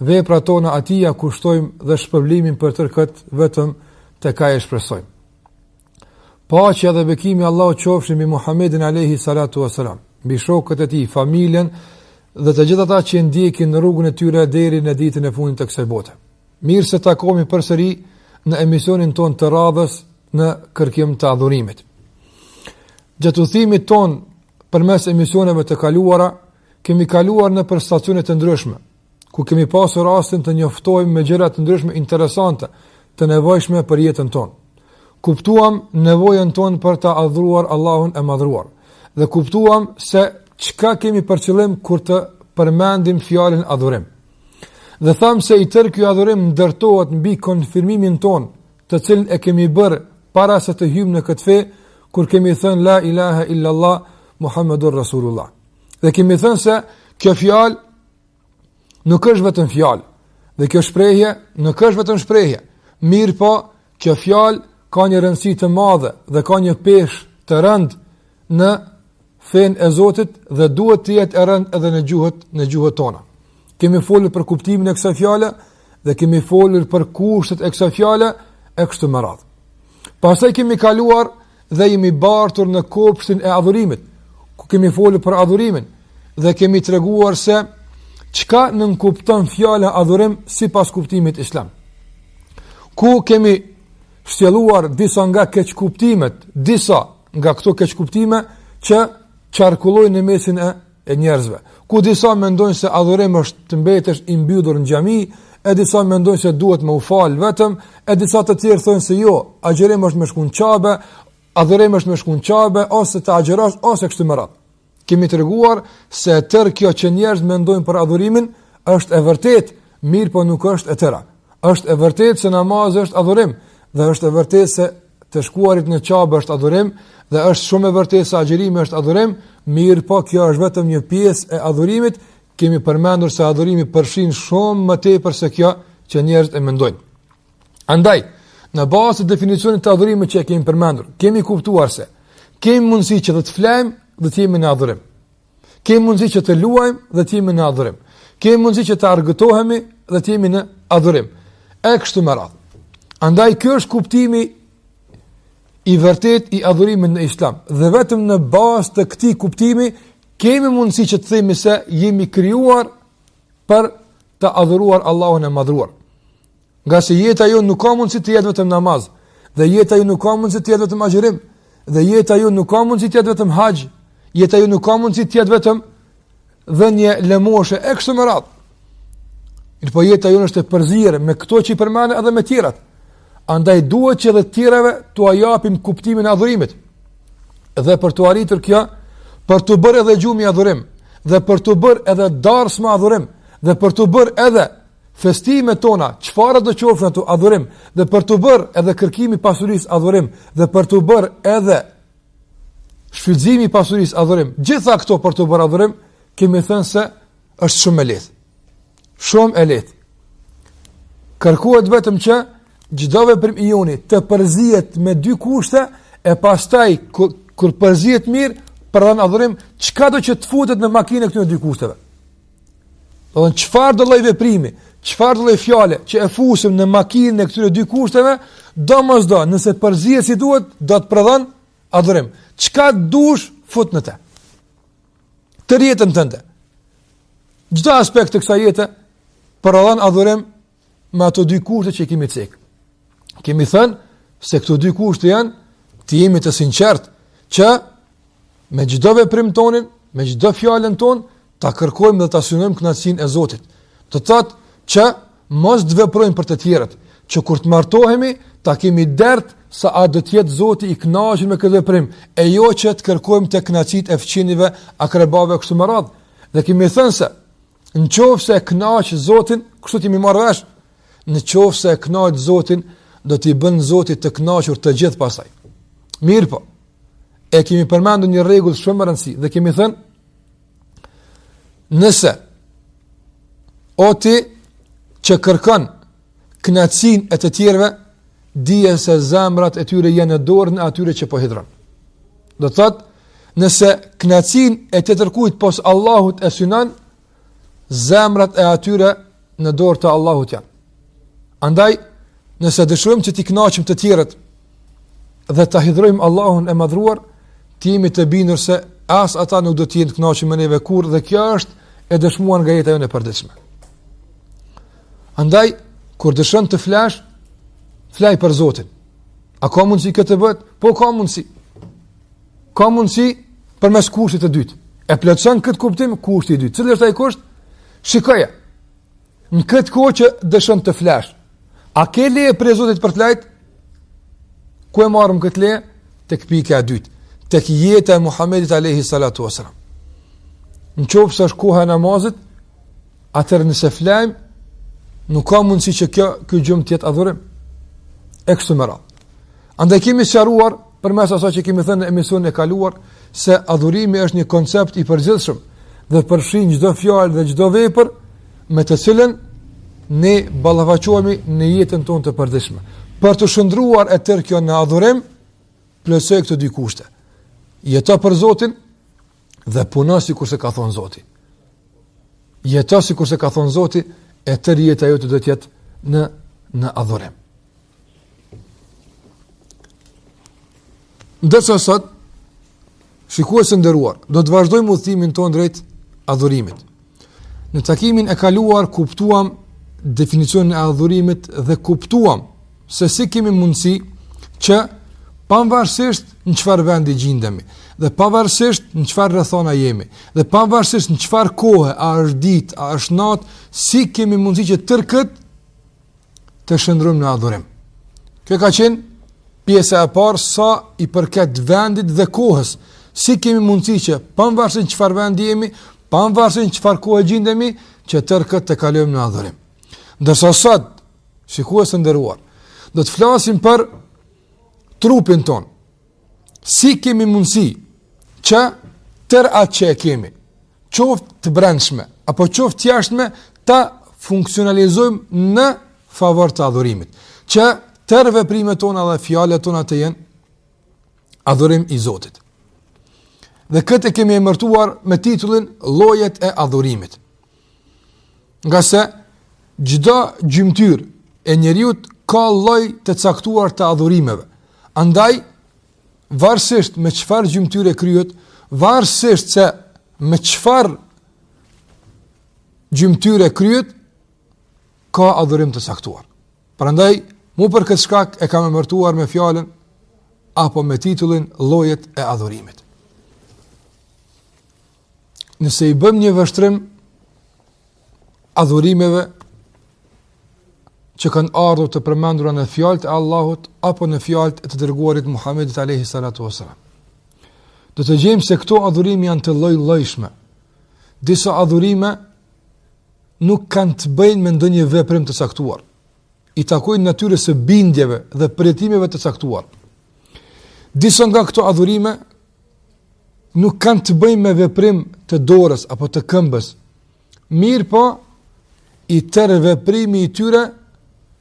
Veprat tona Atij ia kushtojmë dhe shpërblimin për tërë këtë vetëm tek Ai e shpresojmë. Paqja dhe bekimi i Allahut qofshin mbi Muhammedin alayhi salatu wasalam, mbi shokët e tij, familjen dhe të gjithë ata që ndjekin rrugën e tyre deri në ditën e fundit të kësaj bote. Mirë se takohemi përsëri në emisionin tonë të radhës në kërkim të adhurimit. Gjatë udhëtimit tonë përmes emisioneve të kaluara, Kemi kaluar nëpër stacione të ndryshme, ku kemi pasur rastin të njoftohemi me gjëra të ndryshme interesante, të nevojshme për jetën tonë. Kuptuam nevojën tonë për ta adhuruar Allahun e madhëruar, dhe kuptuam se çka kemi për qëllim kur ta përmendim fjalën adhurim. Dhe thamë se i tërë ky adhurim ndërtohet mbi konfirmimin tonë, të cilin e kemi bërë para se të hyjmë në këtë fe, kur kemi thënë la ilaha illallah Muhammedur Rasulullah. Dhe kemi thënë se kjo fjalë nuk është vetëm fjalë, dhe kjo shprehje nuk është vetëm shprehje. Mirëpo, kjo fjalë ka një rëndësi të madhe dhe ka një peshë të rëndë në fenë e Zotit dhe duhet të jetë e rëndë edhe në gjuhët në gjuhët tona. Kemi folur për kuptimin e kësaj fjale dhe kemi folur për kushtet e kësaj fjale e kështu me radhë. Pastaj kemi kaluar dhe jemi bartur në kopshtin e adhurimit, ku kemi folur për adhurimin, dhe kemi treguar se çka nënkupton fjala adhurim sipas kuptimit islam. Ku kemi shtjelluar disa nga keqkuptimet, disa nga këto keqkuptime që qarkullojnë në mesin e e njerëzve. Ku disa mendojnë se adhurim është të mbetesh i mbyllur në xhami, e disa mendojnë se duhet me u falë vetëm, e disa të tjerë thonë se jo, agjërim është me shku n'Qabe, adhurim është me shku n'Qabe, ose të agjërosh, ose kështu me radhë. Kemi treguar se e tërë kjo që njerëzit mendojnë për adhurimin, është e vërtetë, mirëpo nuk është e tëra. është e vërtetë se namazi është adhurim, dhe është e vërtetë se të shkuarit në Qabe është adhurim dhe është shumë e vërtetë se agjërimi është adhurim, mirëpo kjo është vetëm një pjesë e adhurimit, kemi përmendur se adhurimi përfshin shumë më tepër se kjo që njerëzit e mendojnë. Andaj, në bazë të definicionit të adhurimit që e kemi përmendur, kemi kuptuar se kemi mundësi që edhe të flejmë dhe të jemi në adhurim. Kemi mundësi që të luajmë dhe të jemi në adhurim. Kemi mundësi që të argëtohemi dhe të jemi në adhurim. E kështu me radhë. Andaj kjo është kuptimi i vërtetë i adhurimit në islam. Dhe vetëm në bazë të këtij kuptimi kemi mundësi që të themi se jemi krijuar për ta adhuruar Allahun e madhëruar. Ngase jeta jonë nuk ka mundësi të jetë vetëm namaz, dhe jeta jonë nuk ka mundësi të jetë vetëm agjërim, dhe jeta jonë nuk ka mundësi të jetë vetëm haxh, jeta jonë nuk ka mundësi të jetë vetëm dhënie lëmoshe e kështu me radhë. Mirëpo jeta jonë është e përzier me këto që i përmenda edhe me tjerat. Andaj duhet që dhe tjerave t'ua japim kuptimin e adhurimit. Dhe për t'u arritur kjo, për t'u bërë edhe gjumi adhurim, dhe për t'u bërë edhe darsma adhurim, dhe për t'u bërë edhe festimet tona, çfarëdo qofshin ato, adhurim, dhe për t'u bërë edhe kërkimi i pasurisë adhurim, dhe për t'u bërë edhe shfrytëzimi i pasurisë adhurim, gjitha këto për t'u bërë adhurim, kemi thënë se është shumë e lehtë. Shumë e lehtë. Kërkohet vetëm që çdo veprim i joni të përzihet me dy kushte e pastaj kur përzihet mirë, prodhon adhurim, çkado që të futet në makinën e këtyre dy kushteve. Do thotë çfarëdo lloj veprimi, çfarëdo lloj fjale që e fusim në makinën e këtyre dy kushteve, domosdo, nëse përzihet si duhet, do të prodhon adhurim. Çka dush fut në të. Tërë jetën tënde. Çdo aspekt të kësaj jete prodhon adhurim me ato dy kushte që i kemi cek. Kemi thënë se këto dy kushte janë të jemi të sinqertë që me çdo veprim tonin, me çdo fjalën tonë ta kërkojmë dhe ta synojmë kënaqësinë e Zotit. Do thotë që mos të veprojmë për të tjerët, që kur të martohemi, ta kemi dert sa a do të jetë Zoti i kënaqur me këtë veprim, e jo që të kërkojmë te kënaqësitë e fqinjve, akrebave e kështu me radhë. Dhe kemi thënë se Në qoftë se e knaqë Zotin, kështu t'jemi marrë vesh, në qoftë se e knaqë Zotin, do t'i bën Zoti të knaqur të gjithë pastaj. Mirëpo, e kemi përmendu një rregull shumë me rëndësi, dhe kemi thënë, nëse, o ti që kërkon kënaqësinë e të tjerëve, dije se zemrat e tyre janë në dorën e atij që po e hidhron. Do thotë, nëse kënaqësinë e tjetërkujt pos Allahut e synon, zemrat e atyre në dorë të Allahut janë. Andaj, nëse dëshirojmë që t'i knaqim të tjerët dhe ta hidhrojmë Allahun e madhëruar, t'jemi të bindur se as ata nuk do t'jenë të knaqun me neve kurrë dhe kjo është e dëshmuar nga jeta jonë e përditshme. Andaj, kur dëshiron të flash, fol për Zotin. A ka mundësi kjo të bëhet? Po ka mundësi. Ka mundësi përmes kushtit të dytë. E plotëson këtë kuptim kushti i dytë. Cili është ai kusht? Shikoje. Në këtë kohë që dëshiron të flash, a ke leje prej Zotit për të lajtë? Ku e marrim këtë leje? Tek pika e dytë. Tek jeta e Muhamedit alejhi salatu ues-selam. Në qoftë se është koha e namazit, Atëherë nëse flajmë, nuk ka mundësi që kjo ky gjumë të jetë adhurim. E kështu me radhë. Andaj kemi sqaruar përmes asaj që kemi thënë në emisionin e kaluar se adhurimi është një koncept i përgjithshëm dhe përfshin çdo fjalë dhe çdo vepër me të cilën ne ballafaqohemi në jetën tonë të përditshme. Për t'u shndërruar e tërë kjo në adhurim, plotësoji këto dy kushte. Jeto për Zotin, dhe puno sikurse ka thonë Zoti. Jeto sikurse ka thonë Zoti, e tërë jeta jote do të jetë në, në adhurim. Ndërsa sot, shikues të nderuar, do të vazhdojmë udhëtimin tonë drejt adhurimit. Në takimin e kaluar kuptuam definicionin e adhurimit dhe kuptuam se si kemi mundësi që pavarësisht në çfarë vendi gjindemi dhe pavarësisht në çfarë rrethane jemi dhe pavarësisht në çfarë kohe a është ditë a është natë si kemi mundësi që tërë këtë ta shndërrojmë në adhurim. Kjo ka qenë pjesa e parë sa i përket vendit dhe kohës. Si kemi mundësi që pavarësisht në çfarë vendi jemi, pavarësisht në çfarë kohe gjindemi, që tërë këtë ta kalojmë në adhurim. Ndërsa sot, shikues të nderuar, do të flasim për trupin tonë. Si kemi mundësi që tërë atë që e kemi, qoftë të brendshme, apo qoftë të jashtme, ta funksionalizojmë në favor të adhurimit. Që tërë veprimet tona dhe fjalët tona të jenë adhurim i Zotit. Dhe këtë e kemi emërtuar me titullin Llojet e adhurimit. Ngase çdo gjymtyrë e njeriut ka lloj të caktuar të adhurimeve. Andaj, varësisht me çfarë gjymtyre kryhet, varësisht se me çfarë gjymtyre kryhet, ka adhurim të caktuar. Prandaj, mu për këtë shkak e kam emërtuar me fjalën apo me titullin llojet e adhurimit. nëse i bëjmë një vështrim adhurimeve që kanë ardhur të përmendura në fjalët e Allahut apo në fjalët e të dërguarit Muhamedit alejhi salatu ve selam. Do të gjejmë se këto adhurime janë të llojllojshme. Disa adhurime nuk kanë të bëjnë me ndonjë veprim të caktuar. I takojnë natyrës së bindjeve dhe përjetimeve të caktuara. Disa nga këto adhurime nuk kanë të bëjnë me veprim të dorës apo të këmbës, mirëpo i tërë veprimi i tyre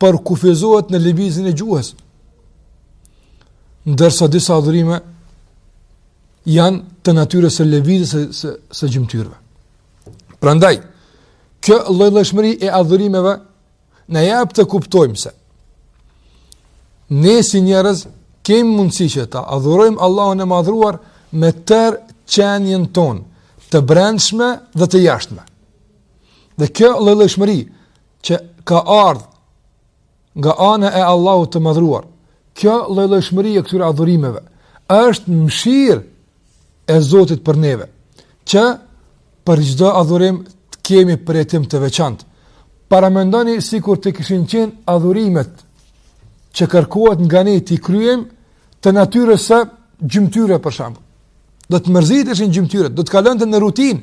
përkufizohet në lëvizjen e gjuhës. Ndërsa disa adhurime janë të natyrës së lëvizjes së, së, së gjymtyrëve. Prandaj, kjo llojllojshmëri e adhurimeve na jep të kuptojmë se ne si njerëz kemi mundësi që ta adhurojmë Allahun e madhruar me tërë qenien tonë, të brendshme dhe të jashtme. Dhe kjo llojllojshmëri që ka ardhë nga ana e Allahut të madhruar, kjo llojllojshmëri e këtyre adhurimeve, është mëshirë e Zotit për neve, që për çdo adhurim të kemi përjetim të veçantë. Paramendoni sikur të kishin qenë adhurimet që kërkohet nga ne t'i kryejmë të natyrës së gjymtyrëve për shembull. Do të mërziteshin gjymtyrët, do të kalonte në rutinë,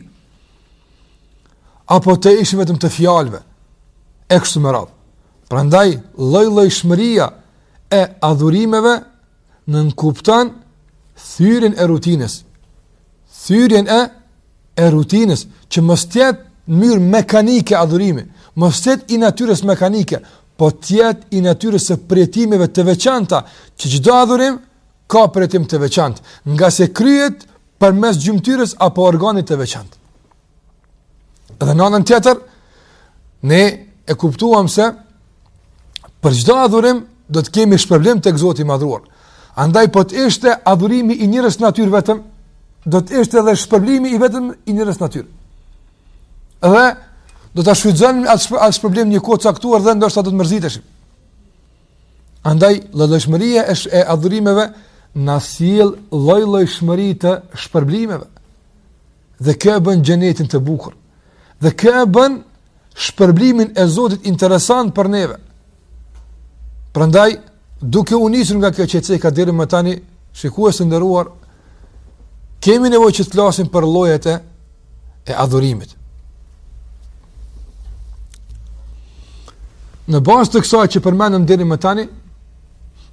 apo të ishin vetëm të fjalëve, e kështu me radhë. Prandaj, llojllojshmëria e adhurimeve, nënkupton thyerjen e rutinës. Thyerjen e rutinës që mos të jetë në mënyrë mekanike adhurimi, mos të jetë i natyrës mekanike, po të jetë i natyrës së përjetimeve të veçanta, që çdo adhurim ka përjetim të veçantë, ngase kryhet përmes gjymtyrës apo organit të veçantë. Dhe në anën tjetër, ne e kuptojmë se për çdo adhurim do të kemi shpërblim tek Zoti i Madhruar. Andaj po të ishte adhurimi i njërës natyrë vetëm, do të ishte edhe shpërblimi vetëm i njërës natyrë. Dhe do ta shfrytëzonim atë atë shpërblim një kohë të caktuar dhe ndoshta do të mërziteshim. Andaj llojllojshmëria e adhurimeve na sjell llojllojshmëri të shpërblimeve. Dhe kjo e bën xhenetin të bukur. Dhe kjo e bën shpërblimin e Zotit interesant për neve. Prandaj duke u nisur nga kjo që ceka deri më tani, shikues të nderuar, kemi nevojë që të flasim për llojet e adhurimit. Në bazë të kësaj që përmendëm deri më tani,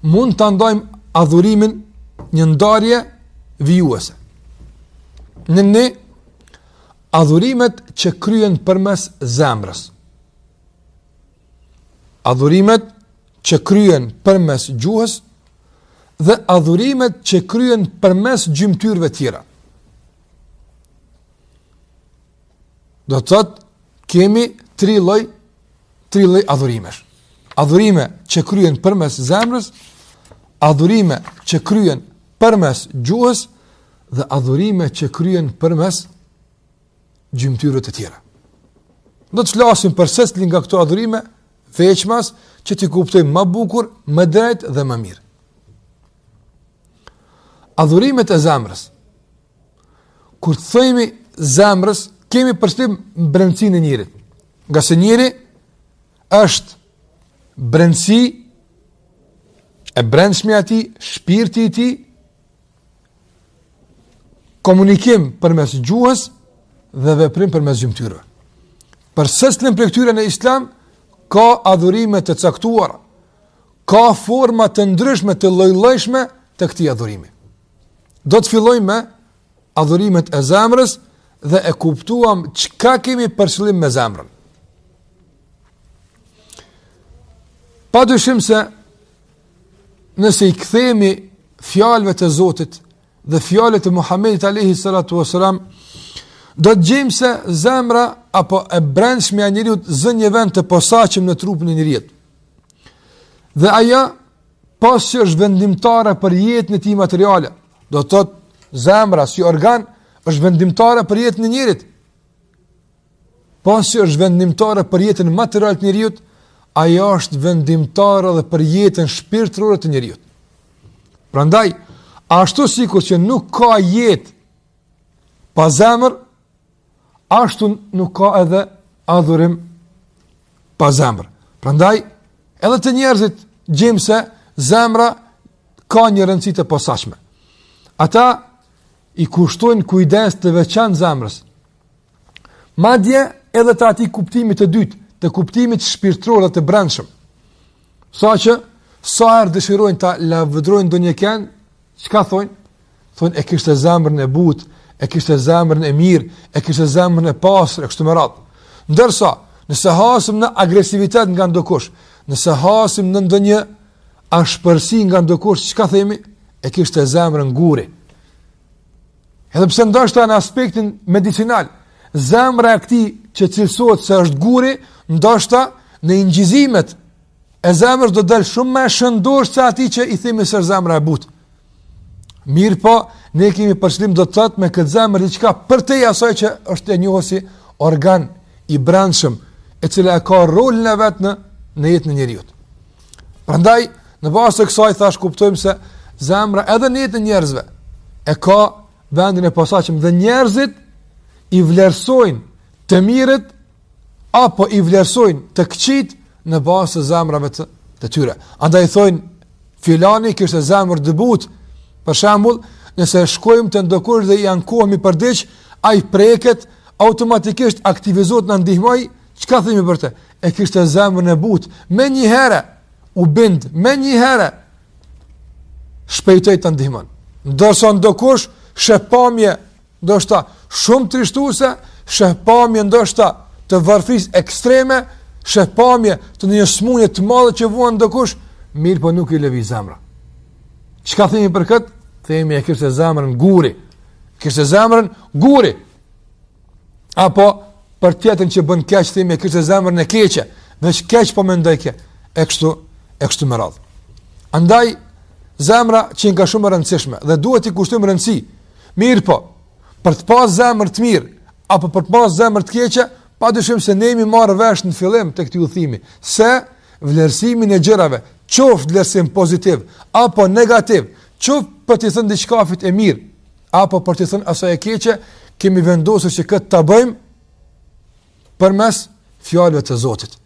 mund ta ndajmë adhurimin në një ndarje vijuese. Në në adhurimet që kryhen përmes zemrës. Adhurimet që kryhen përmes gjuhës dhe adhurimet që kryhen përmes gjymtyrëve tjera. Do të thotë kemi tri lloj, tri lloj adhurimesh. Adhurime që kryhen përmes zemrës, adhurime që kryhen përmes gjuhës dhe adhurime që kryen përmes gjymtyrëve të tjera. Do të flasim për secilin nga këto adhurime veçmas që t'i kuptojmë më bukur, më drejt dhe më mirë. Adhurimet e zemrës. Kur themi zemrës, kemi për qëllim brendësinë e njeriut. Ngase njeriu është brendësi, e brendshmja e tij, shpirti i tij, komunikim përmes gjuhës dhe veprim përmes gjymtyrëve. Për secilin prej këtyre në islam, ka adhurime të caktuara, ka forma të ndryshme të llojllojshme të këtij adhurimi. Do të fillojmë me adhurimet e zemrës dhe e kuptuam çka kemi për qëllim me zemrën. Pa dyshim se nëse i kthehemi fjalëve të Zotit dhe fjalëve të Muhamedit alayhi salatu wasalam do të gjejmë se zemra apo e brendshmja e njeriut zë një vend të posaçëm në trupin e njeriut. Dhe ajo pos që është vendimtare për jetën e tij materiale, do të thotë zemra si organ është vendimtare për jetën e njeriut. Pos që është vendimtare për jetën materiale të njeriut, ajo është vendimtare edhe për jetën shpirtërore të njeriut. Prandaj, ashtu sikur që nuk ka jetë pa zemër, ashtu nuk ka edhe adhurim pa zemër. Prandaj, edhe te njerëzit gjejmë se zemra ka një rëndësi të posaçme. Ata i kushtojnë kujdes të veçantë zemrës, Madje edhe te atij kuptimit të dytë, te kuptimit shpirtëror dhe të brendshëm. Saqë sa herë dëshirojnë ta lavdërojnë ndonjë kënd, çka thonë? Thonë e kishte zemrën e butë, e kishte zemrën e mirë, e kishte zemrën e pastër, kështu me radhë. Ndërsa, nëse hasim në agresivitet nga ndokush, nëse hasim në ndonjë ashpërsi nga ndokush, çka themi? E kishte zemrën guri. Edhe pse ndoshta në aspektin medicinal, zemra e këtij që cilësohet se është guri, ndoshta në incizimet e zemrës do dalë shumë më e shëndoshë se e atij që i themi se është zemra e butë. Mirëpo, ne kemi për qëllim do të thotë me këtë zemër diçka përtej asaj që është e njohur si organ i brendshëm, e cila e ka rolin e vet në, në jetën e njeriut. Prandaj në bazë të kësaj thash kuptojmë se zemra edhe në jetën e njerëzve e ka vendin e posaçëm dhe njerëzit i vlerësojnë të mirët apo i vlerësojnë të këqit në bazë të zemrave të, të tyre. Andaj thonë filani kishte zemër të butë. Për shembull, nëse shkojmë te ndokush dhe i ankohemi për diç, ai preket automatikisht aktivizohet na ndihmon Çka themi për të? E kishte zemrën e butë, menjëherë u bind, menjëherë shpejtoi të ndihmon. Ndërsa ndokush sheh pamje, ndoshta, shumë trishtuese, sheh pamje, ndoshta, të varfrisë ekstreme, sheh pamje të një smunje të madhe që vuan ndokush, mirëpo nuk i lëviz zemra. Çka themi për këtë? Themi e kishte zemrën guri. Kishte zemrën guri. Apo për tjetrin që bën keq themi e kishte zemrën e keqe, veç keq po mendojke. E kështu, e kështu me radhë. Andaj zemra qenka shumë e rëndësishme dhe duhet t'i kushtojmë rëndësi. Mirëpo, për të pas zemër të mirë apo për të pas zemër të keqe, padyshim se ne jemi marrë vesh në fillim të këtij udhimi se vlerësimin e gjërave, qoftë vlerësim pozitiv apo negativ, qoftë për të thënë diçkafit e mirë, apo për të thënë asaj e keqe, kemi vendosur që këtë ta bëjmë përmes fjalëve të Zotit.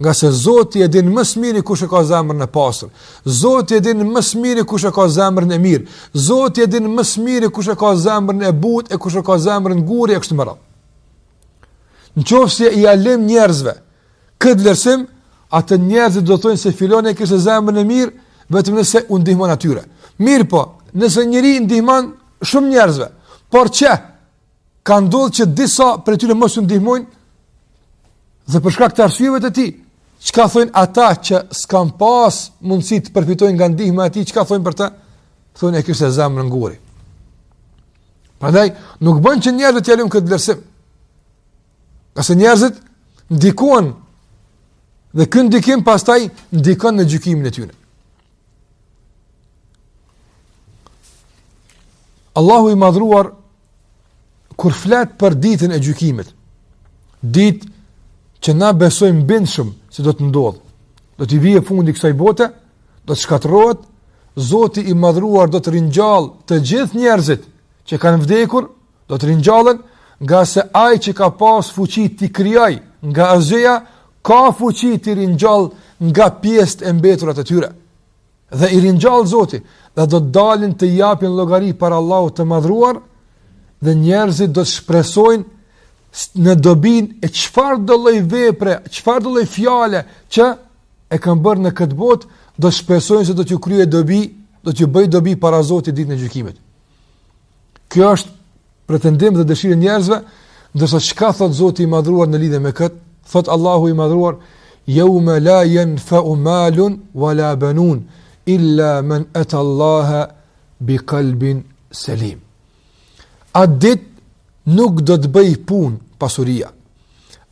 Ngase Zoti e din më së miri kush e ka zemrën e pastër. Zoti e din më së miri kush e ka zemrën e mirë. Zoti e din më së miri kush e ka zemrën e butë e kush e ka zemrën guri e kështu me radhë. Në qoftë se ia lëmë njerëzve Këtë vlerësim atë njerëzit do të thonë se filani e kishte zemrën e mirë vetëm nëse u ndihmon atyre. Mirëpo, nëse njeri ndihmon shumë njerëzve, por që ka ndodhur që disa prej tyre mos u ndihmojë edhe për shkak të arsyeve të tij, çka thonë ata që s'kan pas mundësi të përfitojnë nga ndihma e tij, çka thonë për të? Thonë e kishte zemrën guri. Prandaj nuk bën që njerëzve t'ia lëmë këtë vlerësim. Ngase njerëzit ndikohen dhe ky ndikim pastaj ndikon në gjykimin e tyre. Allahu i madhëruar kur flet për ditën e gjykimit, ditë që na besojmë bindshëm se do të ndodhë, do t'i vijë fundi kësaj bote, do të shkatërrohet, Zoti i madhëruar do të ringjallë të gjithë njerëzit që kanë vdekur Do të ringjallen nga se ai që ka pas fuqi t'i krijojë nga asgjëja ka fuqi t'i ringjallë nga pjesët e mbetura të tyre. Dhe i ringjall Zoti dhe do të dalin të japin llogari para Allahut të madhruar dhe njerëzit do të shpresojnë në dobinë e çfarëdo lloj vepre, çfarëdo lloj fjale që e kanë bërë në këtë botë, do të shpresojnë se do t'ju kryejë dobi, do t'ju bëjë dobi para Zotit ditën e gjykimit. Kjo është pretendim dhe dëshirë e njerëzve, ndërsa çka thotë Zoti i Madhruar në lidhje me këtë? Thotë Allahu i Madhruar: "Yawma la yanfa'u malun wala banun illa man ata Allaha biqalbin salim." Atë ditë nuk do të bëjë punë pasuria.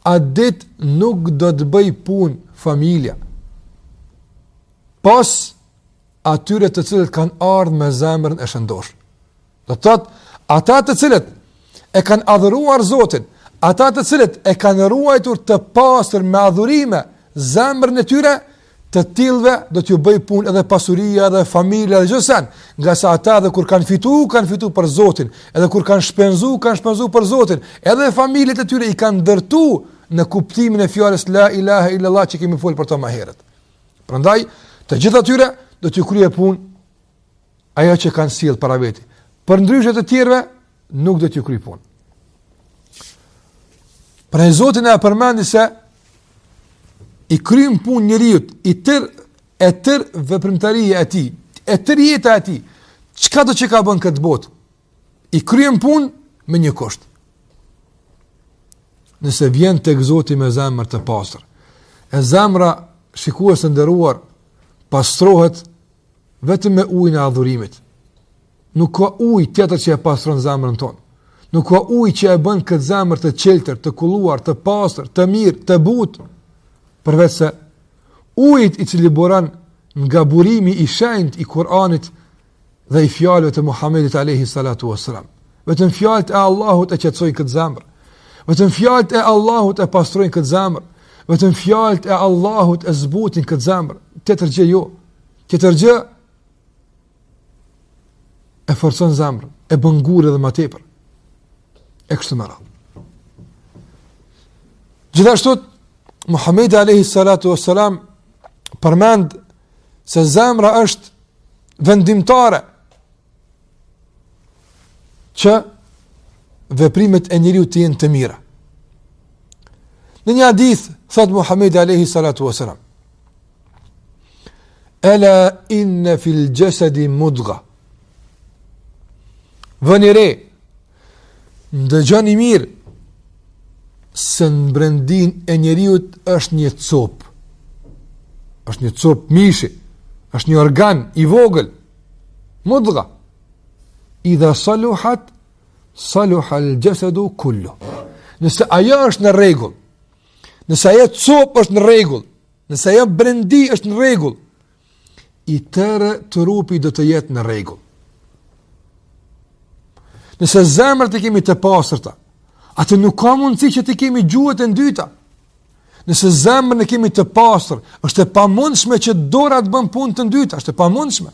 Atë ditë nuk do të bëjë punë familja. Pas atyre të cilët kanë ardh me zemrën e shëndoshë. Do të thotë, ata të cilët e kanë adhuruar Zotin, ata të cilët e kanë ruajtur të pastër me adhurime zemrën e tyre, të tillëve do t'ju bëjë punë edhe pasuria edhe familja dhe gjithsend, nga se ata edhe kur kanë fitu, kanë fitu për Zotin, edhe kur kanë shpenzu, kanë shpenzu për Zotin, edhe familjet e tyre i kanë ndërtu në kuptimin e fjalës la ilaha illallah që kemi fol për to ma herët. Prandaj të gjithë atyre do t'ju kryejë punë ajo që kanë sjellë para veti. Përndryshe të tjerëve nuk do t'ju kryejë punë. Pra Zoti na e përmendi se i kryen punë njeriut, i tërë, e tërë veprimtaria e tij, e tërë jeta e tij, çkado që ka bë në këtë botë i kryen punë me një kusht. Nëse vjen tek Zoti me zemër të pastër, e zemra shikues të nderuar pastrohet vetëm me ujin e adhurimit. Nuk ka ujë tjetër që e pastron zemrën tonë. Nuk ka ujë që e bën këtë zemër të çiltër, të kulluar, të pastër, të mirë, të butë. Përveçse ujit i cili buron nga burimi i shenjtë i Kur'anit dhe i fjalëve të Muhamedit alayhi salatu wasalam. Vetëm fjalët e Allahut e qetësojnë këtë zemër. Vetëm fjalët e Allahut e pastrojnë këtë zemër. Vetëm fjalët e Allahut e zbutin këtë zemër. Tjetër gjë jo. Tjetër gjë e forcon zemrën, e bën gur edhe ma tepër. E kështu me radhë. Gjithashtu Muhamedi alayhi salatu wasalam përmend se zemra është vendimtare që veprimet e njeriut të jenë të mira. Në një hadith thotë Muhamedi alayhi salatu wasalam: "Ela inna fil jasadi mudgha." Vëni re, Ndëgjoni mirë se në brendinë e njeriut është një copë. është një copë mishi, është një organ i vogël, mudga. Idha saluhat, saluhal gjesedu kullu. Nëse ajo është në rregull, nëse ajo copë është në rregull, nëse ajo brendi është në rregull, i tërë trupi do të jetë në rregull. Nëse zemrat i kemi të pastërta, atë nuk ka mundësi që t'i kemi gjuhët e ndyta. Nëse zemrën e kemi të pastër, është e pamundshme që dora të bën punë të ndyta, është e pamundshme.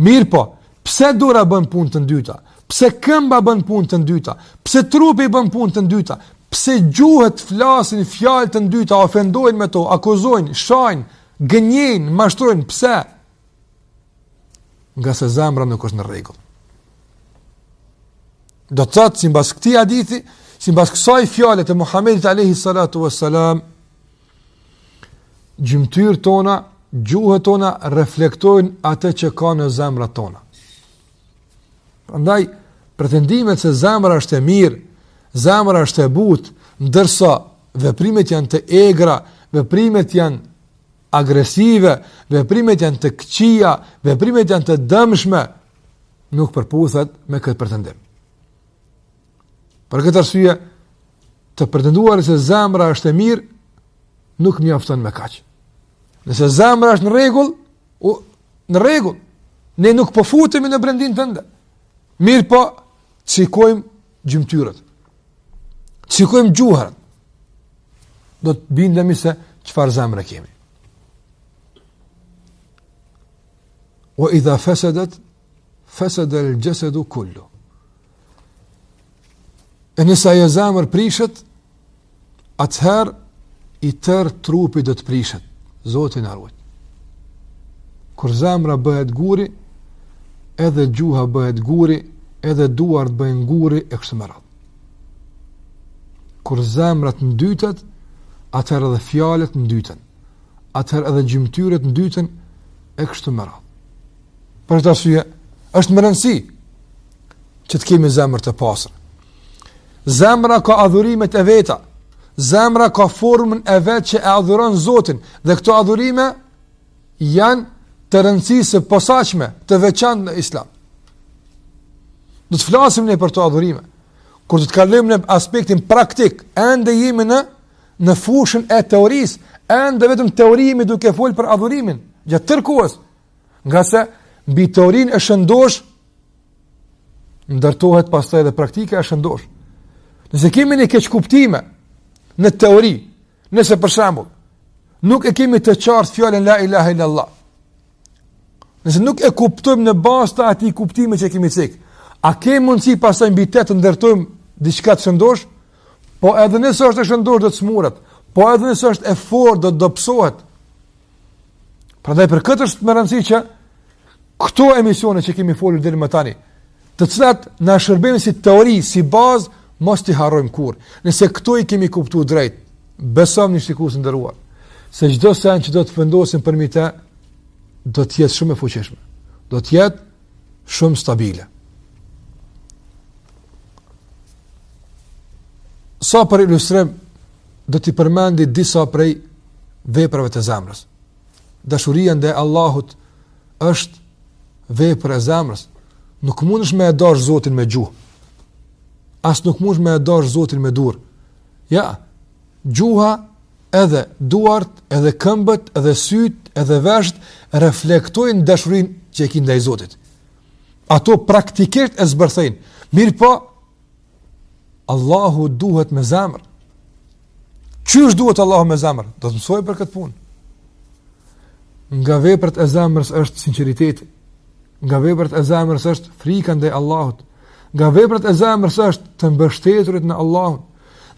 Mirëpo, pse dora bën punë të ndyta? Pse këmba bën punë të ndyta? Pse trupi bën punë të ndyta? Pse gjuhët flasin fjalë të ndyta, ofendojnë me to, akuzojnë, shajnë, gënjejnë, mashtrojnë, pse? Ngase zemra nuk është në rregull. Do të thotë simbas këtij hadithi, simbas kësaj fjale të Muhamedit alejhi salatu vesselam, Gjymtyrët tona, gjuhët tona reflektojnë atë që ka në zemrat tona. Prandaj pretendimet se zemra është e mirë, zemra është e butë, ndërsa veprimet janë të egra, veprimet janë agresive, veprimet janë të këqija, veprimet janë të dëmshme, nuk përputhet me këtë pretendim. Për këtë arsye, të pretenduarit se zemra është e mirë, nuk mjafton me kaq. Nëse zemra është në rregull, u, në rregull, ne nuk po futemi në brendinë tënde. Mirëpo, shikojmë gjymtyrët, shikojmë gjuhërat, do të bindemi se çfarë zemre kemi. Ue idha fesedet, Fesedel gjesedu kullu. E nëse ajo zemër prishet, atëherë i tërë trupi do të prishet. Zoti na ruajt. Kur zemra bëhet guri, edhe gjuha bëhet guri, edhe duart bëhen guri, e kështu me radhë. Kur zemrat ndytet, atëherë edhe fjalët ndyten. Atëherë edhe gjymtyrët ndyten, e kështu me radhë. Për këtë arsye, është me rëndësi që të kemi zemër të pastër. Zemra ka adhurimet e veta. Zemra ka formën e vet që e adhuron Zotin dhe këto adhurime janë të rëndësisë së posaçme, të veçantë në Islam. Do të flasim ne për këto adhurime. Kur do të kalojmë në aspektin praktik, ende jemi në në fushën e teorisë, ende vetëm teorimi duke fol për adhurimin, gjatë tërë kohës, Ngase mbi teorinë e shëndosh ndërtohet pastaj edhe praktika e shëndosh. Nëse kemi një keqkuptim në teori, nëse për shembull nuk e kemi të qartë fjalën la ilaha illallah. Nëse nuk e kuptojmë në bazë të atij kuptimi që kemi cek, a ke mundësi pastaj mbi të të ndërtojmë diçka të shëndosh? Po edhe nëse është e shëndosh do të smuret, po edhe nëse është e fortë do të dobësohet. Prandaj për këtë është me rëndësi që këto emisione që kemi folur deri më tani, të cilat na shërbejnë si teori, si bazë, mos t'i harrojmë kurrë. Nëse këto i kemi kuptuar drejt, besomëni shikues të nderuar, se çdo sen që do të vendosim përmi të do të jetë shumë e fuqishme. Do të jetë shumë stabile. Sa për ilustrim do t'i përmendi disa prej veprave të zemrës. Dashuria ndaj Allahut është vepër e zemrës. Nuk mundesh me e dash Zotin me gjuhë. As nuk mundesh me e dash Zotin me dur. Ja, gjuha edhe duart, edhe këmbët, edhe syt, edhe vesht reflektojnë dashurinë që e ke ndaj Zotit. Ato praktikisht e zbërthejnë. Mirëpo, Allahu duhet me zemër. Qysh duhet Allahu me zemër? Do të mësojmë për këtë punë. Nga veprat e zemrës është sinqeriteti. Nga veprat e zemrës është frika ndaj Allahut. Nga veprat e zemrës është të mbështeturit në Allahun.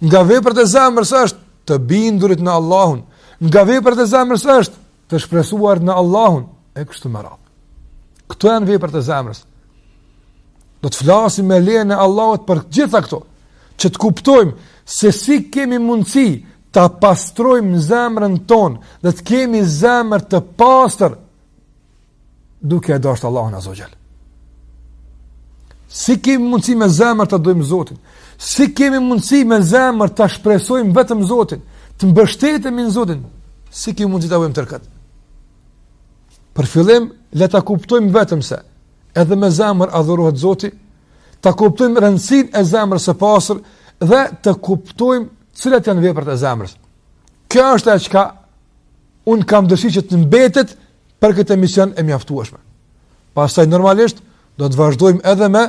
Nga veprat e zemrës është të bindurit në Allahun. Nga veprat e zemrës është të shpresuarit në Allahun e kështu me radhë. Këto janë veprat e zemrës. Do të flasim me lejen e Allahut për gjitha këto, që të kuptojmë se si kemi mundësi ta pastrojmë zemrën tonë, dhe të kemi zemër të pastër, duke e dasht Allahun azze ue xhel. Si kemi mundësi me zemër ta dojmë Zotin, si kemi mundësi me zemër ta shpresojmë vetëm Zotin, të mbështetemi në Zotin, si kemi mundësi ta bojmë tërë këtë. Për fillim, le ta kuptojmë vetëm se, edhe me zemër adhurohet Zoti, ta kuptojmë rëndësinë e zemrës së pastër, dhe të kuptojmë cilat janë veprat e zemrës. Kjo është çka unë kam dëshirë që të mbetet për këtë emision e mjaftueshme. Pastaj normalisht do të vazhdojmë edhe me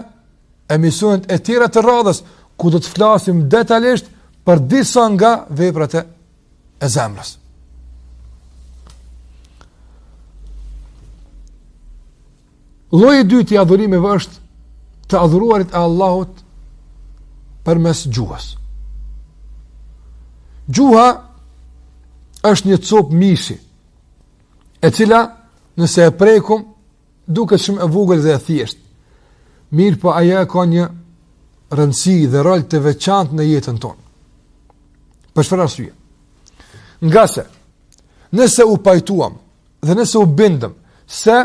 emisionet e tjera të radhës ku do të flasim detajisht për disa nga veprat e zemrës. Lloji i dytë i adhurimeve është të adhuruarit e Allahut përmes gjuhës. Gjuha është një copë mishi e cila nëse e prekim duket shumë e vogël dhe e thjeshtë. Mirëpo ajo e ka një rëndësi dhe rol të veçantë në jetën tonë. Për çfarë arsye? Ngase nëse u pajtuam dhe nëse u bindëm se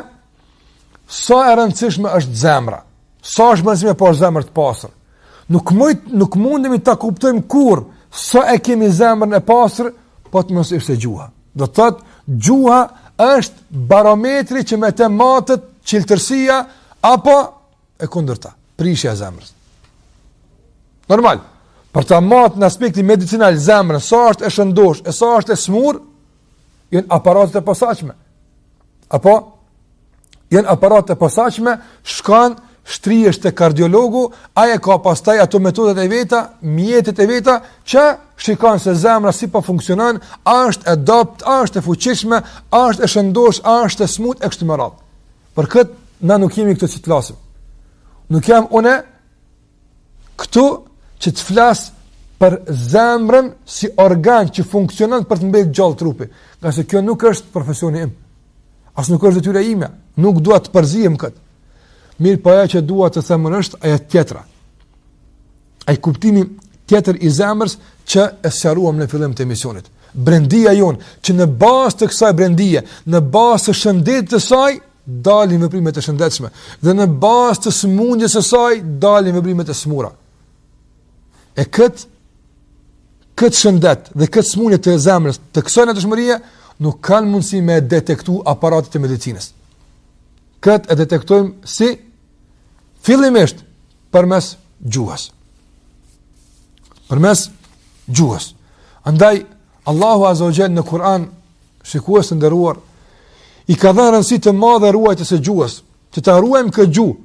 Sa e rëndësishme është zemra. Sa është me rëndësi me pas zemër të pastër. Nuk mund nuk mundemi ta kuptojmë kurrë sa e kemi zemrën e pastër, po të mos ishte gjuha. Do të thotë gjuha është barometri që me të matet qiltërsia apo e kundërta, prishja e zemrës. Normal, për ta matë në aspektin medicinal zemrën, sa është e shëndosh, e sa është e smur, Janë aparatet e posaçme. Apo? Janë aparatet e posaçme, shkon, shtrihesh te kardiologu, ai e ka pastaj ato metodet e veta, mjetet e veta, që shikon se zemra si po funksionon, a është e dobët, a është e fuqishme, a është e shëndosh, a është e smutë, e kështu me radhë. Për këtë, na nuk jemi këtu që të flasim. Nuk jam unë, Këtu që të flas për zemrën si organ që funksionon për të mbetë gjallë trupi, ngase kjo nuk është profesioni im. As nuk është detyra ime, nuk dua të përzihem këtu. Mirëpo ajo që dua të them është ajo tjetra. Ai kuptimi tjetër i zemrës që e sqaruam në fillim të emisionit. Brendia jonë që në bazë të kësaj brendie, në bazë të shëndetit të saj, dalin veprimet e shëndetshme dhe në bazë të smundjes së saj dalin veprimet e smura. E kët kët shëndet dhe kët smundje të zemrës, të kësaj natyrshmërie nuk kanë mundësi me e detektu aparatet e medicinës. Kët e detektojmë si fillimisht përmes gjuhës. Përmes gjuhës. Andaj Allahu Azza wa Jalla në Kur'an Shikues të nderuar, i ka dhënë rëndësi të madhe ruajtjes së gjuhës, që ta ruajmë këtë gjuhë.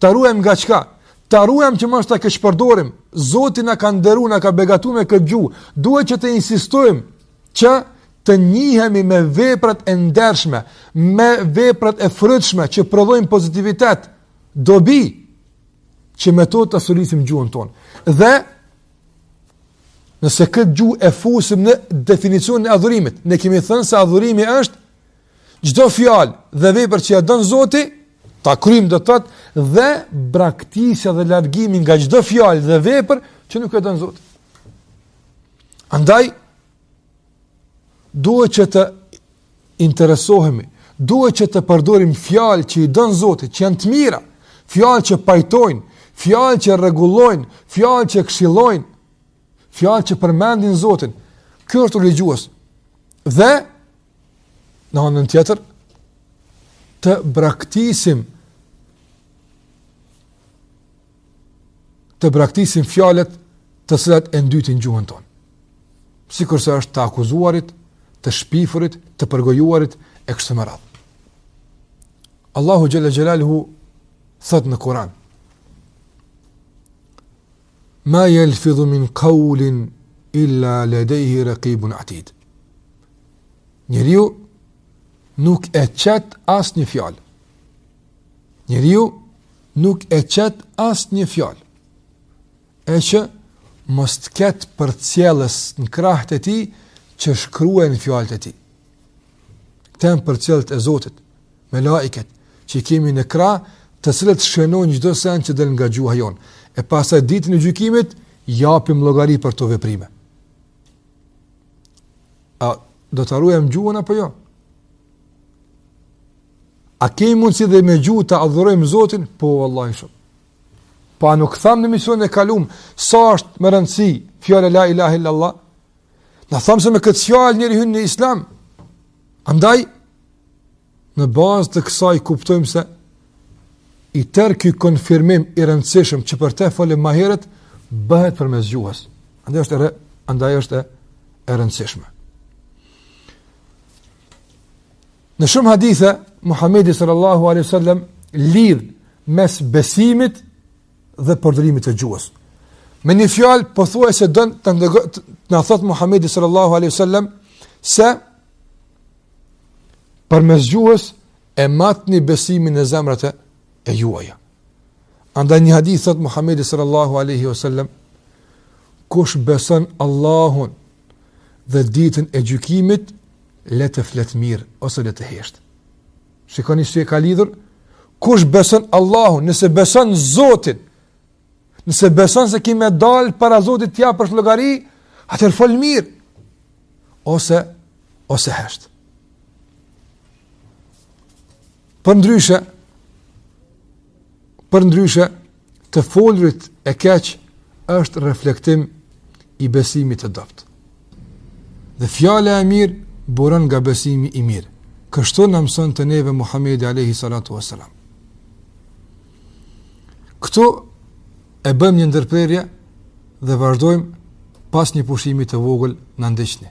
Ta ruajmë nga çka? Ta ruajmë që mos ta keqpërdorim. Zoti na ka nderu, na ka begatu me këtë gjuhë. Duhet që të insistojmë që të njihemi me veprat e ndershme, me veprat e frytshme që prodhojnë pozitivitet, dobi që me to ta stolisim gjuhën tonë. Dhe Nëse këtë gjuhë e fusim në definicionin e adhurimit, ne kemi thënë se adhurimi është çdo fjalë dhe vepër që e don Zoti, ta kryjmë do të thotë dhe braktisja dhe largimi nga çdo fjalë dhe vepër që nuk e don Zoti. Andaj duhet që të interesohemi, duhet që të përdorim fjalë që i don Zoti, që janë të mira, fjalë që pajtojnë, fjalë që rregullojnë, fjalë që këshillojnë, fjalë që përmendin Zotin. Ky është religjues. Dhe në anën tjetër të braktisim të braktisim fjalët të cilat e ndytin gjuhën tonë. Sikurse është të akuzuarit, të shpifurit, të përgojuarit e kështu me radhë. Allahu xhalla xhelaluhu thot në Kur'an: Ma yalfidhu min qawlin illa ladayhi raqibun atid. Njeriu nuk e qet asnjë fjalë Njeriu nuk e qet asnjë fjalë, e që mos të ketë përcjellës në krahët e tij, që shkruajnë fjalët e tij. Këta përcjellët e Zotit, melaiket, që kemi në krah, të cilët shënojnë çdo send që del nga gjuha jonë. E pastaj ditën e gjykimit, japim llogari për ato veprime. A do ta ruajmë gjuhën apo jo? A kemi mundësi dhe me gjuhë ta adhurojmë Zotin? Po vallahi shumë. Po, a nuk thamë në emisionin e kalum, sa është me rëndësi fjala la ilahe illallah? Ne thamë se me këtë fjallë njeri hyn në islam. Andaj, në bazë të kësaj kuptojmë se i tërë ky konfirmim i rëndësishëm që për të folëm ma herët, bëhet përmes gjuhës. Andaj është e, re, andaj është e, e rëndësishme. Në shumë hadithe, Muhammedi sallallahu alaihi sallam lidh mes besimit dhe përdorimit të gjuhës. Me një fjalë, pothuajse don të na, të na thotë Muhammedi sallallahu alaihi sallam, se përmes gjuhës e matni besimin në zemrat e juaja. Andaj një hadith, thotë Muhammedi sallallahu alaihi sallam, kush beson Allahun, dhe ditën e gjykimit le të flet mirë ose le të hesht. Shikoni si e ka lidhur kush beson Allahun, nëse beson Zotin, nëse beson se ki me dalë para Zotit të japësh llogari, atëherë fol mirë ose ose hesht. Përndryshe, përndryshe, të folurit e keq është reflektim i besimit të dobët. Dhe fjala e mirë buron nga besimi i mirë. Kështu na mëson neve Muhammedi Alehi Salatu Veselam. Këtu e bëjmë një ndërprerje dhe vazhdojmë pas një pushimi të vogël, na ndiqni.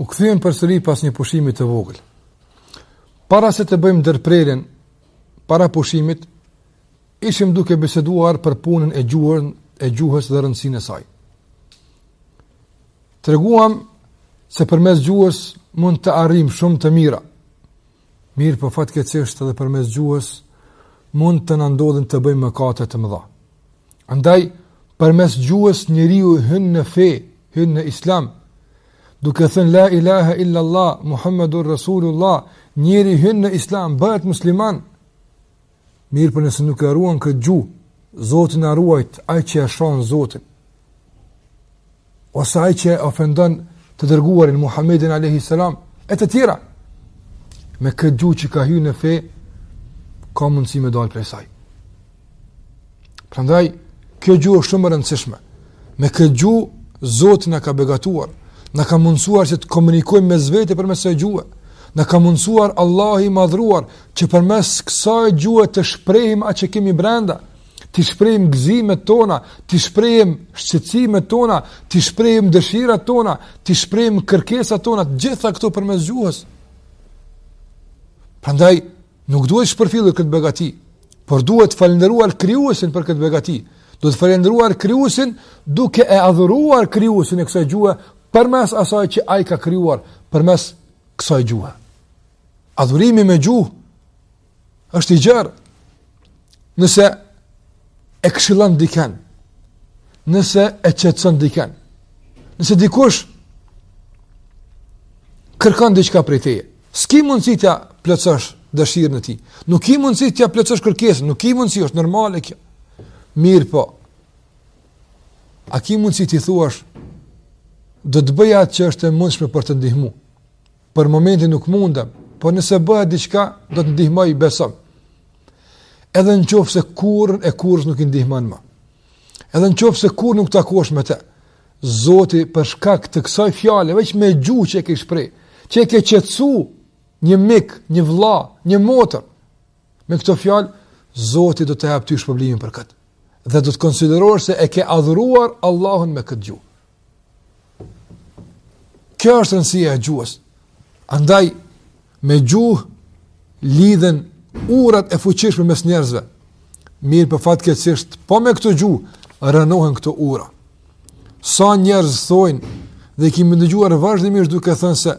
U kthyem përsëri pas një pushimi të vogël. Para se të bëjmë ndërprerjen para pushimit, ishim duke biseduar për punën e gjuhën e gjuhës dhe rëndësinë e saj. Treguam se përmes gjuhës mund të arrijmë shumë të mira. Mirëpo fatkeqësisht edhe përmes gjuhës mund të na ndodhin të bëjmë mëkate të mëdha. Andaj përmes gjuhës njeriu hyn në fe, hyn në Islam. Duke thënë la ilaha illa allah Muhammadur rasulullah, njeriu hyn në Islam, bëhet musliman. Mirëpo nëse nuk e ruan këtë gjuhë, Zoti na ruajt, ai që e shan Zotin, ose ai që ofendon të dërguarin Muhammedin a.s. e të tjera, me këtë gjuhë që ka hy në fe, ka mundësi me dalë prej saj. Prandaj kjo gjuhë është shumë e rëndësishme. Me këtë gjuhë Zoti na ka begatuar, na ka mundësuar që të komunikojmë mes vete përmes kësaj gjuhe. Na ka mundësuar Allahu i madhruar që përmes kësaj gjuhe të shprehim atë që kemi brenda, të shprehim gëzimet tona, të shprehim shqetësimet tona, të shprehim dëshirat tona, të shprehim kërkesat tona, të gjitha këto përmes gjuhës. Prandaj Nuk duhet shpërfillur këtë begati, por duhet falënderuar Krijuesin për këtë begati. Duhet falënderuar Krijuesin duke e adhuruar Krijuesin e kësaj gjuhe përmes asaj që Ai ka krijuar përmes kësaj gjuhe. Adhurimi me gjuhë është i gjerë. Nëse e këshillon dikën, nëse e qetëson dikën, nëse dikush kërkon diçka prej teje, S'ki mundësi t'ja plotsosh dëshirën e tij. Nuk ki mundësi t'ja plotsosh kërkesën, nuk ki mundësi, është normale kjo. Mirëpo, a ki mundësi t'i thuash, do të bëj atë që është e mundshme për të ndihmu. Për momentin nuk mundem, po nëse bëj diçka, do të ndihmoj, besom. Edhe në qoftë se kurrën e kurrës nuk i ndihmon më. Edhe në qoftë se kurrë nuk takohesh me te, Zoti për shkak të kësaj fjale, veç me gjuhë që e ke shpreh, që e ke qetsu një mik, një vla, një motër, me këto fjalë, Zoti do ta japë ty shpërblimin për këtë. Dhe do të konsiderohesh se e ke adhuruar Allahun me këtë gjuhë. Kjo është rëndësia e gjuhës. Andaj, me gjuhë lidhen urat e fuqishme mes njerëzve. Mirëpo fatkeqësisht, po me këtë gjuhë, rrënohen këto ura. Sa njerëz thojnë dhe i kemi dëgjuar vazhdimisht duke thënë se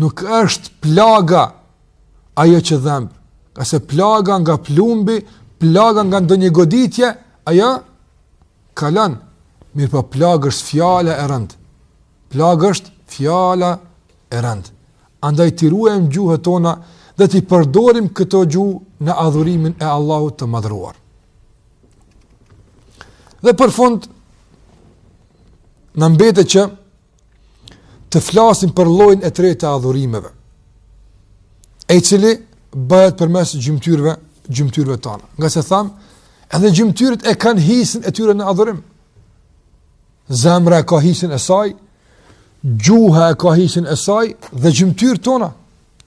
nuk është plaga ajo që dhemb, ose plaga nga plumbi, plaga nga ndonjë goditje, ajo Kalon, mirëpo plagë është fjala e rëndë. Plagë është fjala e rëndë. Andaj t'i ruajmë gjuhët tona dhe t'i përdorim këto gjuhë në adhurimin e Allahut të madhëruar. Dhe për fund, na mbetet që të flasim për llojin e tretë të adhurimeve, i cili bëhet përmes gjymtyrëve, gjymtyrëve tona. Ngase thamë, edhe gjymtyrët e kanë hisin e tyre në adhurim. Zemra e ka hisin e saj, gjuha e ka hisin e saj dhe gjymtyrët tona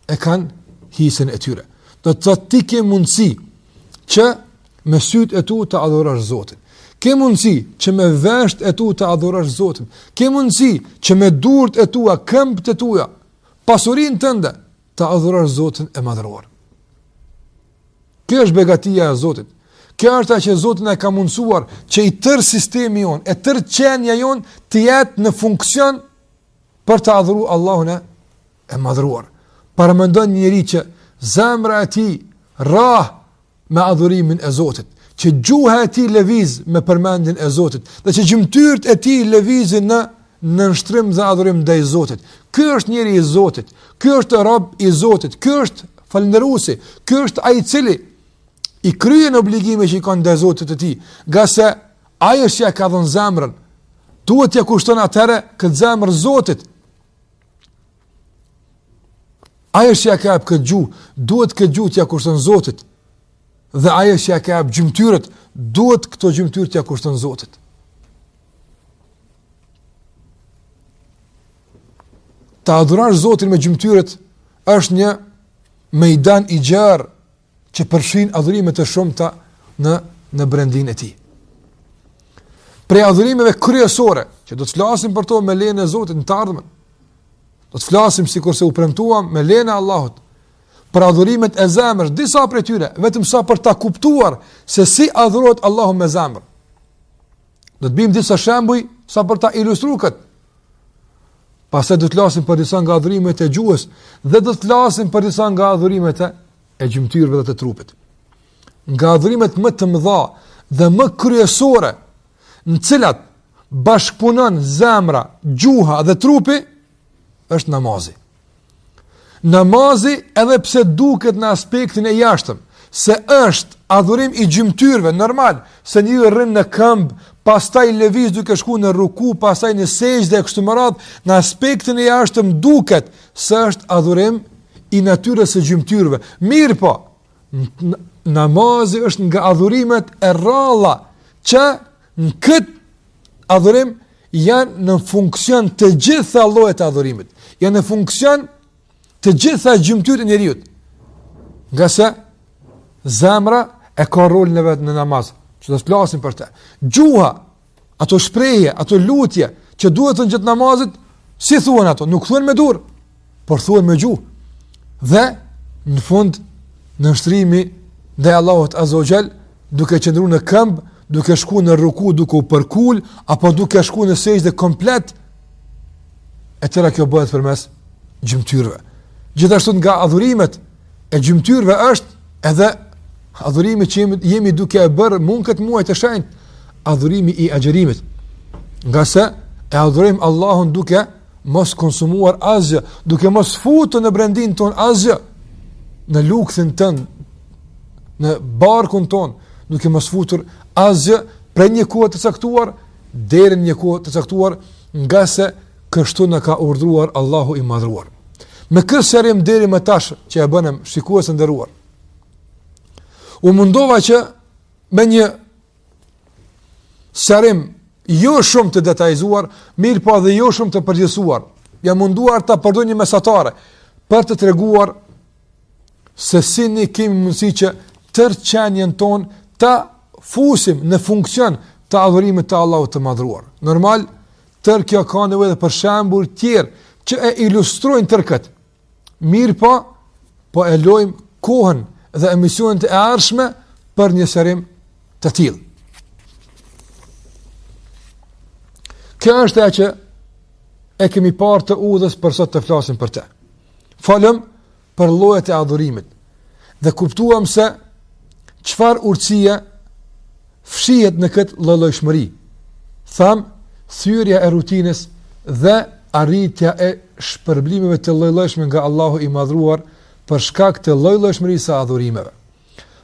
e kanë hisen e tyre. Do të thotë ti ke mundësi që me sytë e tu ta adhurosh Zotin. Ke mundësi që me veshët e tu ta adhurosh Zotin. Ke mundësi që me durt e tua, këmbët e tua, pasurinë tënde ta adhurosh Zotin e madhëruar. Kjo është begatia e Zotit. Kjo është ajo që Zoti na ka mundësuar që i tërë sistemi ynë, e tërë qenia jonë të jetë në funksion për ta adhuru Allahun e e madhëruar. Paramendoni një njeri që zemra e tij rrah me adhurimin e Zotit, që gjuha e tij lëviz me përmendjen e Zotit, dhe që gjymtyrët e tij lëvizin në nënshtrim dhe adhurim ndaj Zotit. Ky është njeri i Zotit, ky është rob i Zotit, ky është falënderuesi, ky është ai i cili i kryen obligimet që i ka ndaj Zotit të tij, ngase ai është që ja ka dhënë zemrën, duhet t'ja kushton atëherë këtë zemër Zotit, Ai është që ja ka jap këtë gjuhë, duhet këtë gjuhë t'ja kushton Zotit. Dhe ai është që ja ka jap gjymtyrët, duhet këto gjymtyrë t'ja kushton Zotit. Ta adhurosh Zotin me gjymtyrët është një mejdan i gjerë që përfshin adhurime të shumta në brendinë e tij. Prej adhurimeve kryesore, që do të flasim për to me lejen e Zotit në të ardhmen, do të flasim sikurse u premtuam me lejen e Allahut, për adhurimet e zemrës, disa prej tyre, vetëm sa për ta kuptuar se si adhurohet Allahu me zemër. Do të bijmë disa shembuj sa për ta ilustru këtë. Pastaj do të flasim për disa nga adhurimet e gjuhës dhe do të flasim për disa nga adhurimet e gjymtyrëve dhe të trupit. Nga adhurimet më të mëdha dhe më kryesore në cilat bashkëpunon zemra, gjuha dhe trupi është namazi. Namazi edhe pse duket në aspektin e jashtëm se është adhurim i gjymtyrëve normal, se njeri rrin në këmbë, pastaj lëviz duke shku në ruku, pastaj në sexhde e kështu me radhë, në aspektin e jashtëm duket se është adhurim i natyrës së gjymtyrëve. Mirëpo, namazi është nga adhurimet e rralla që Në këtë adhurim janë në funksion të gjitha llojet e adhurimit. Janë në funksion të gjitha gjymtyrët e njeriu. Ngase zemra e ka rolin e vet në namaz, që do të flasim për të. Gjuha, ato shprehje, ato lutje që duhet thënë gjatë namazit, si thuhen ato, nuk thuhen me duar. por thuhen me gjuhë. Dhe në fund nënshtrimi ndaj Allahut Azza wa Jall, duke qëndru në këmbë, duke shku në ruku, duke u përkul apo duke shku në sexhde komplet. E tëra kjo bëhet përmes gjymtyrëve. Gjithashtu nga adhurimet e gjymtyrëve është edhe adhurimi që jemi, jemi duke e bërë mu në këtë muaj të shenjtë, adhurimi i agjërimit. Ngase e adhurojmë Allahun duke mos konsumuar asgjë, duke mos futur në brendinë tonë asgjë, në lukthin tënd, në barkun tonë, duke mos futur asgjë prej një kohe të caktuar deri në një kohë të caktuar, ngase kështu na ka urdhëruar Allahu i Madhruar. Me këtë sqarim deri më tash që e bëmë shikues të nderuar. U mundova që me një Sqarim, jo shumë të detajizuar, mirëpo dhe jo shumë të përgjithësuar. Jam munduar ta përdor një mesatare për të treguar se si ne kemi mundësi që tërë qenien tonë ta fusim në funksion të adhurimit të Allahut të madhruar. Normal, tërë kjo ka nevojë dhe për shembuj tjerë që e ilustrojnë tërë këtë. Mirëpo, po e lojmë kohën dhe emisionet e ardhshme për një sqarim të tillë. Kjo është ajo që e kemi parë të udhës për sot të flasim për te. Folëm për llojet e adhurimit dhe kuptuam se çfarë urtësie fshihet në këtë llojllojshmëri, thamë thyrja e rutinës dhe arritja e shpërblimeve të llojllojshme nga Allahu i madhruar për shkak të llojllojshmërisë së adhurimeve.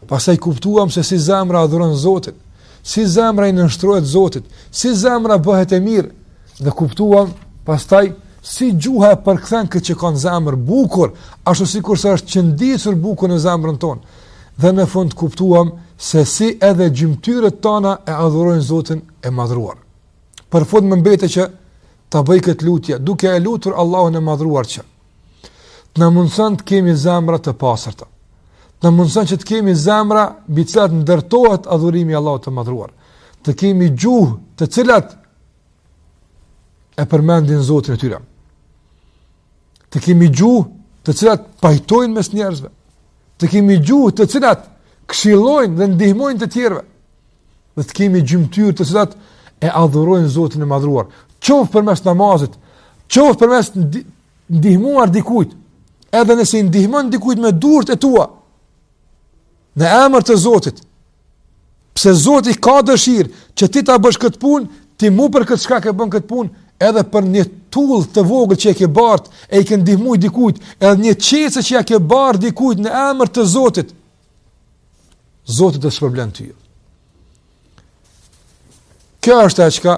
Pastaj kuptuam se si zemra adhuron Zotin, si zemra i nënshtrohet Zotit, si zemra bëhet e mirë dhe kuptuam pastaj si gjuha e përkthen këtë që ka në zemër bukur, ashtu sikurse është qëndisur bukur në zemrën tonë. Dhe në fund kuptuam se si edhe gjymtyrët tona e adhurojnë Zotin e madhruar. Për fund më mbetet që ta bëj këtë lutje, duke e lutur Allahun e madhruar që të na mundëson të kemi zemra të pastërta. Të na mundëson që të kemi zemra mbi të cilat ndërtohet adhurimi i Allahut të madhruar. Të kemi gjuhë të cilat e përmendin Zotin e tyre. Të kemi gjuhë të cilat pajtojnë mes njerëzve. Të kemi gjuhë të cilat këshillojnë dhe ndihmojnë të tjerëve. Dhe të kemi gjymtyrë të cilat e adhurojnë Zotin e Madhëruar, qoftë përmes namazit, qoftë përmes ndihmuar dikujt, edhe nëse i ndihmon dikujt me durt e tua, në emër të Zotit, Pse Zoti ka dëshirë që ti ta bësh këtë punë, ti mu për këtë shkak e bën këtë punë, edhe për një tullë të vogël që e ke bart, e i ke ndihmu dikujt, edhe një qese që ia ke bart dikujt në emër të Zotit. Zoti të shpërblen ty. Kjo është ajo që